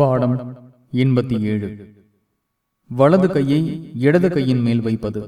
பாடம் எண்பத்தி ஏழு. வலது கையை இடது கையின் மேல் வைப்பது.